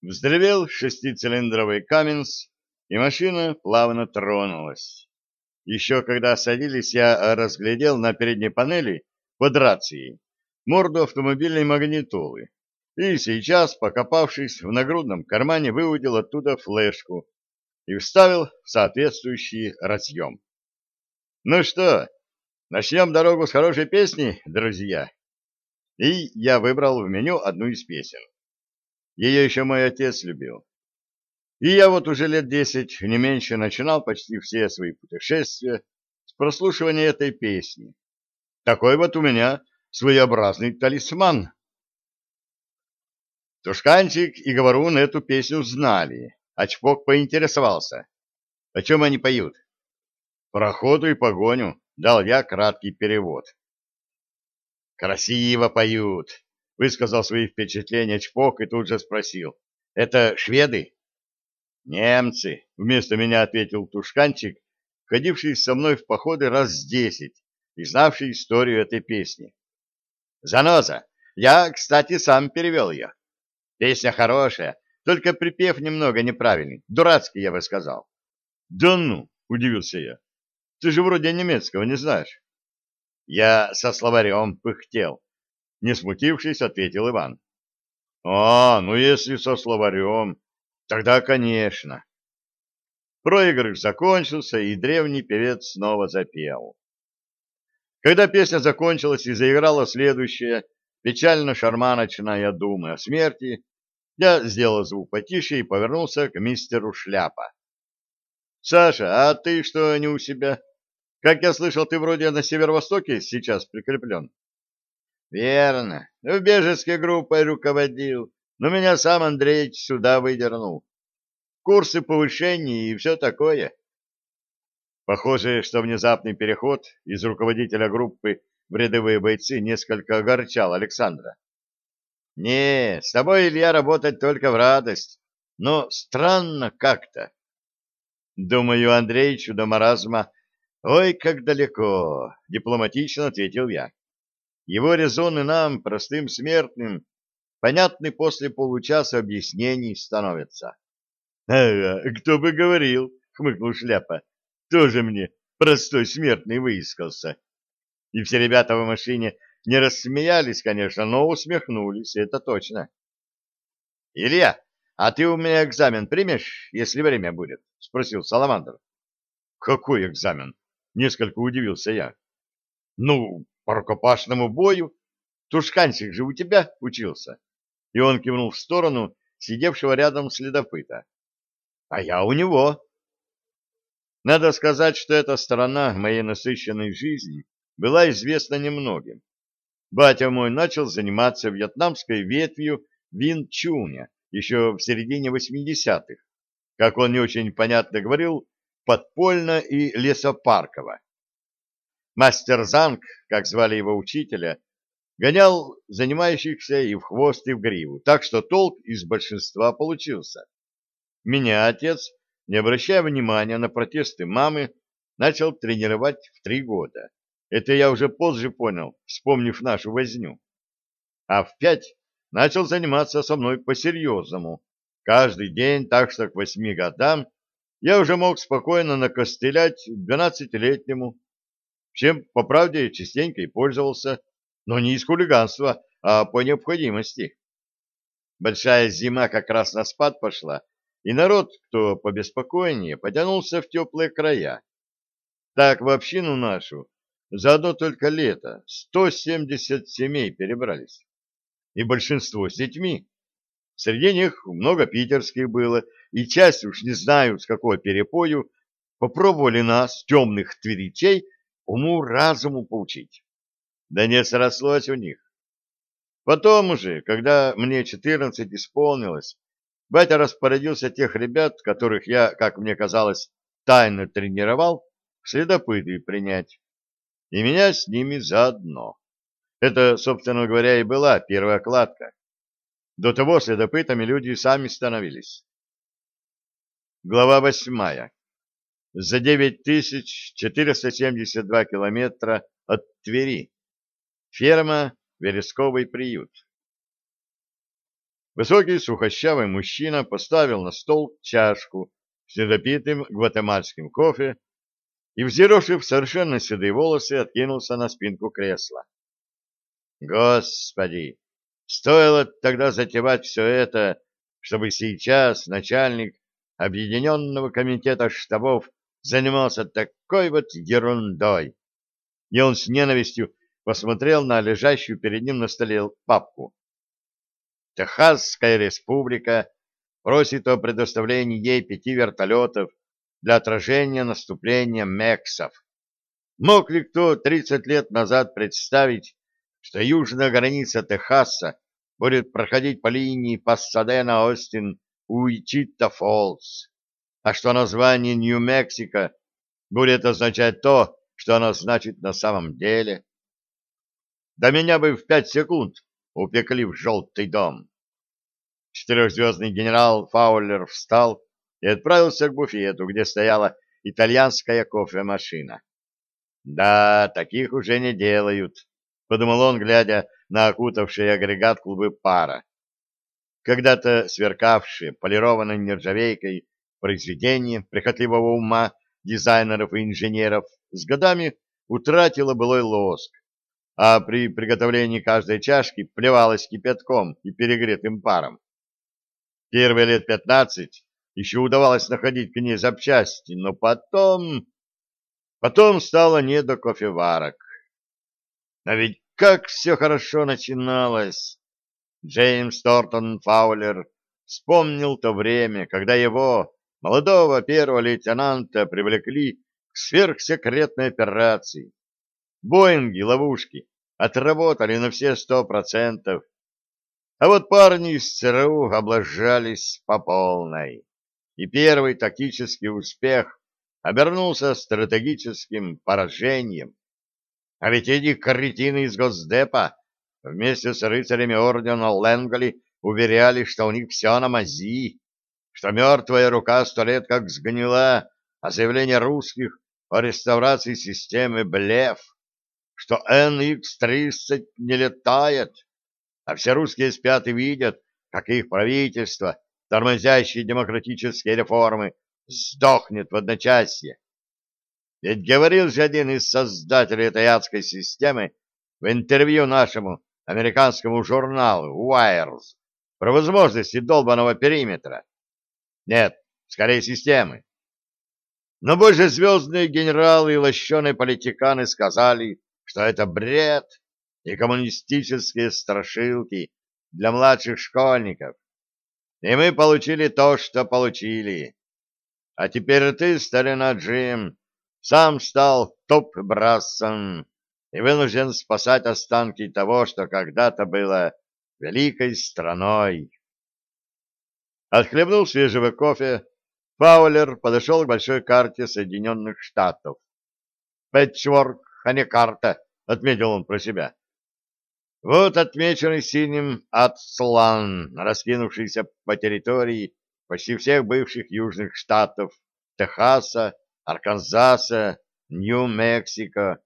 Вздревел шестицилиндровый Каменс, и машина плавно тронулась. Еще когда садились, я разглядел на передней панели под рацией морду автомобильной магнитолы и сейчас, покопавшись в нагрудном кармане, выудил оттуда флешку и вставил в соответствующий разъем. Ну что, начнем дорогу с хорошей песни, друзья? И я выбрал в меню одну из песен. Ее еще мой отец любил. И я вот уже лет десять, не меньше, начинал почти все свои путешествия с прослушивания этой песни. Такой вот у меня своеобразный талисман. Тушканчик и Говорун эту песню знали, а Чпок поинтересовался. О чем они поют? Про охоту и погоню, дал я краткий перевод. Красиво поют, высказал свои впечатления Чпок и тут же спросил. Это шведы? Немцы, вместо меня ответил Тушканчик, ходивший со мной в походы раз десять и знавший историю этой песни. Заноза, я, кстати, сам перевел ее. Песня хорошая, только припев немного неправильный, дурацкий, я бы сказал. Да ну, удивился я. Ты же вроде немецкого не знаешь. Я со словарем пыхтел. Не смутившись, ответил Иван. А, ну если со словарем, Тогда, конечно. Проигрыш закончился, и древний певец снова запел. Когда песня закончилась и заиграла следующая, печально-шарманочная дума о смерти, я сделал звук потише и повернулся к мистеру Шляпа. — Саша, а ты что не у себя? Как я слышал, ты вроде на северо-востоке сейчас прикреплен. — Верно. В бежецкой группой руководил но меня сам Андреич сюда выдернул. Курсы повышений и все такое. Похоже, что внезапный переход из руководителя группы в рядовые бойцы несколько огорчал Александра. «Не, с тобой, Илья, работать только в радость, но странно как-то». «Думаю, Андреичу до маразма...» «Ой, как далеко!» — дипломатично ответил я. «Его резоны нам, простым смертным, понятны после получаса объяснений становятся. — Ага, кто бы говорил, — хмыкнул Шляпа, — тоже мне простой смертный выискался. И все ребята в машине не рассмеялись, конечно, но усмехнулись, это точно. — Илья, а ты у меня экзамен примешь, если время будет? — спросил Саламандр. — Какой экзамен? — несколько удивился я. — Ну, по рукопашному бою. Тушканчик же у тебя учился и он кивнул в сторону сидевшего рядом следопыта. А я у него. Надо сказать, что эта сторона моей насыщенной жизни была известна немногим. Батя мой начал заниматься вьетнамской ветвью Вин Чуня еще в середине 80-х. Как он не очень понятно говорил, подпольно и лесопарково. Мастер Занг, как звали его учителя, гонял занимающихся и в хвост, и в гриву, так что толк из большинства получился. Меня отец, не обращая внимания на протесты мамы, начал тренировать в три года. Это я уже позже понял, вспомнив нашу возню. А в пять начал заниматься со мной по-серьезному. Каждый день, так что к восьми годам я уже мог спокойно накостылять двенадцатилетнему, чем, по правде, частенько и пользовался, но не из хулиганства, а по необходимости. Большая зима как раз на спад пошла, и народ, кто побеспокойнее, потянулся в теплые края. Так в общину нашу за одно только лето 170 семей перебрались. И большинство с детьми. Среди них много питерских было, и часть, уж не знаю с какой перепою, попробовали нас, темных тверичей, уму-разуму поучить да не срослось у них. Потом уже, когда мне четырнадцать исполнилось, батя распорядился тех ребят, которых я, как мне казалось, тайно тренировал, следопыты принять. И меня с ними заодно. Это, собственно говоря, и была первая кладка. До того следопытами люди сами становились. Глава восьмая. За 9472 километра от Твери. Ферма, вересковый приют. Высокий сухощавый мужчина поставил на стол чашку с недопитым гватемальским кофе и, взъерошив совершенно седые волосы, откинулся на спинку кресла. Господи, стоило тогда затевать все это, чтобы сейчас начальник Объединенного комитета штабов занимался такой вот ерундой. И он с ненавистью посмотрел на лежащую перед ним на столе папку. Техасская республика просит о предоставлении ей пяти вертолетов для отражения наступления мексов. Мог ли кто 30 лет назад представить, что южная граница Техаса будет проходить по линии Пассадена-Остин Уичита-Фоллс, а что название Нью-Мексико будет означать то, что оно значит на самом деле? Да меня бы в пять секунд упекли в желтый дом. Четырехзвездный генерал Фаулер встал и отправился к буфету, где стояла итальянская кофемашина. Да, таких уже не делают, — подумал он, глядя на окутавший агрегат клубы пара. Когда-то сверкавшие полированной нержавейкой произведение прихотливого ума дизайнеров и инженеров с годами утратило былой лоск, а при приготовлении каждой чашки плевалось кипятком и перегретым паром. Первые лет пятнадцать еще удавалось находить к ней запчасти, но потом... Потом стало не до кофеварок. А ведь как все хорошо начиналось! Джеймс Тортон Фаулер вспомнил то время, когда его, молодого первого лейтенанта, привлекли к сверхсекретной операции. Боинги, ловушки отработали на все сто процентов, а вот парни из ЦРУ облажались по полной, и первый тактический успех обернулся стратегическим поражением. А ведь эти кретины из Госдепа вместе с рыцарями ордена Лэнгли уверяли, что у них все на мази, что мертвая рука сто лет как сгнила, а заявление русских о реставрации системы блеф, что NX-30 не летает, а все русские спят и видят, как их правительство, тормозящее демократические реформы, сдохнет в одночасье. Ведь говорил же один из создателей этой адской системы в интервью нашему американскому журналу Wires про возможности долбанного периметра. Нет, скорее системы. Но больше звездные генералы и лощеные политиканы сказали, что это бред, и коммунистические страшилки для младших школьников. И мы получили то, что получили. А теперь ты, старина Джим, сам стал топ-брассом и вынужден спасать останки того, что когда-то было великой страной. Отхлебнул свежего кофе, Фаулер подошел к большой карте Соединенных Штатов. «Пэтчворк, а не карта», — отметил он про себя. Вот отмеченный синим Ацлан, раскинувшийся по территории почти всех бывших южных штатов Техаса, Арканзаса, Нью-Мексико.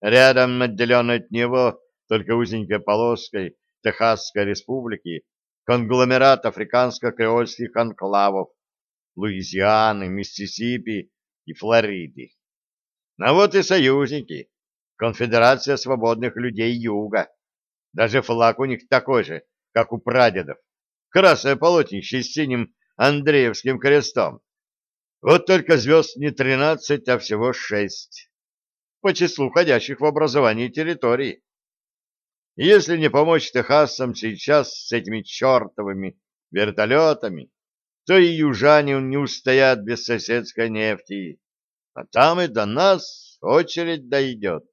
Рядом, отделенный от него только узенькой полоской Техасской республики, конгломерат африканско-креольских анклавов Луизианы, Миссисипи и Флориды. А вот и союзники, Конфедерация свободных людей Юга. Даже флаг у них такой же, как у прадедов. Красное полотнище с синим Андреевским крестом. Вот только звезд не тринадцать, а всего шесть. По числу входящих в образование территорий. Если не помочь техасцам сейчас с этими чертовыми вертолетами, то и южане не устоят без соседской нефти. А там и до нас очередь дойдет.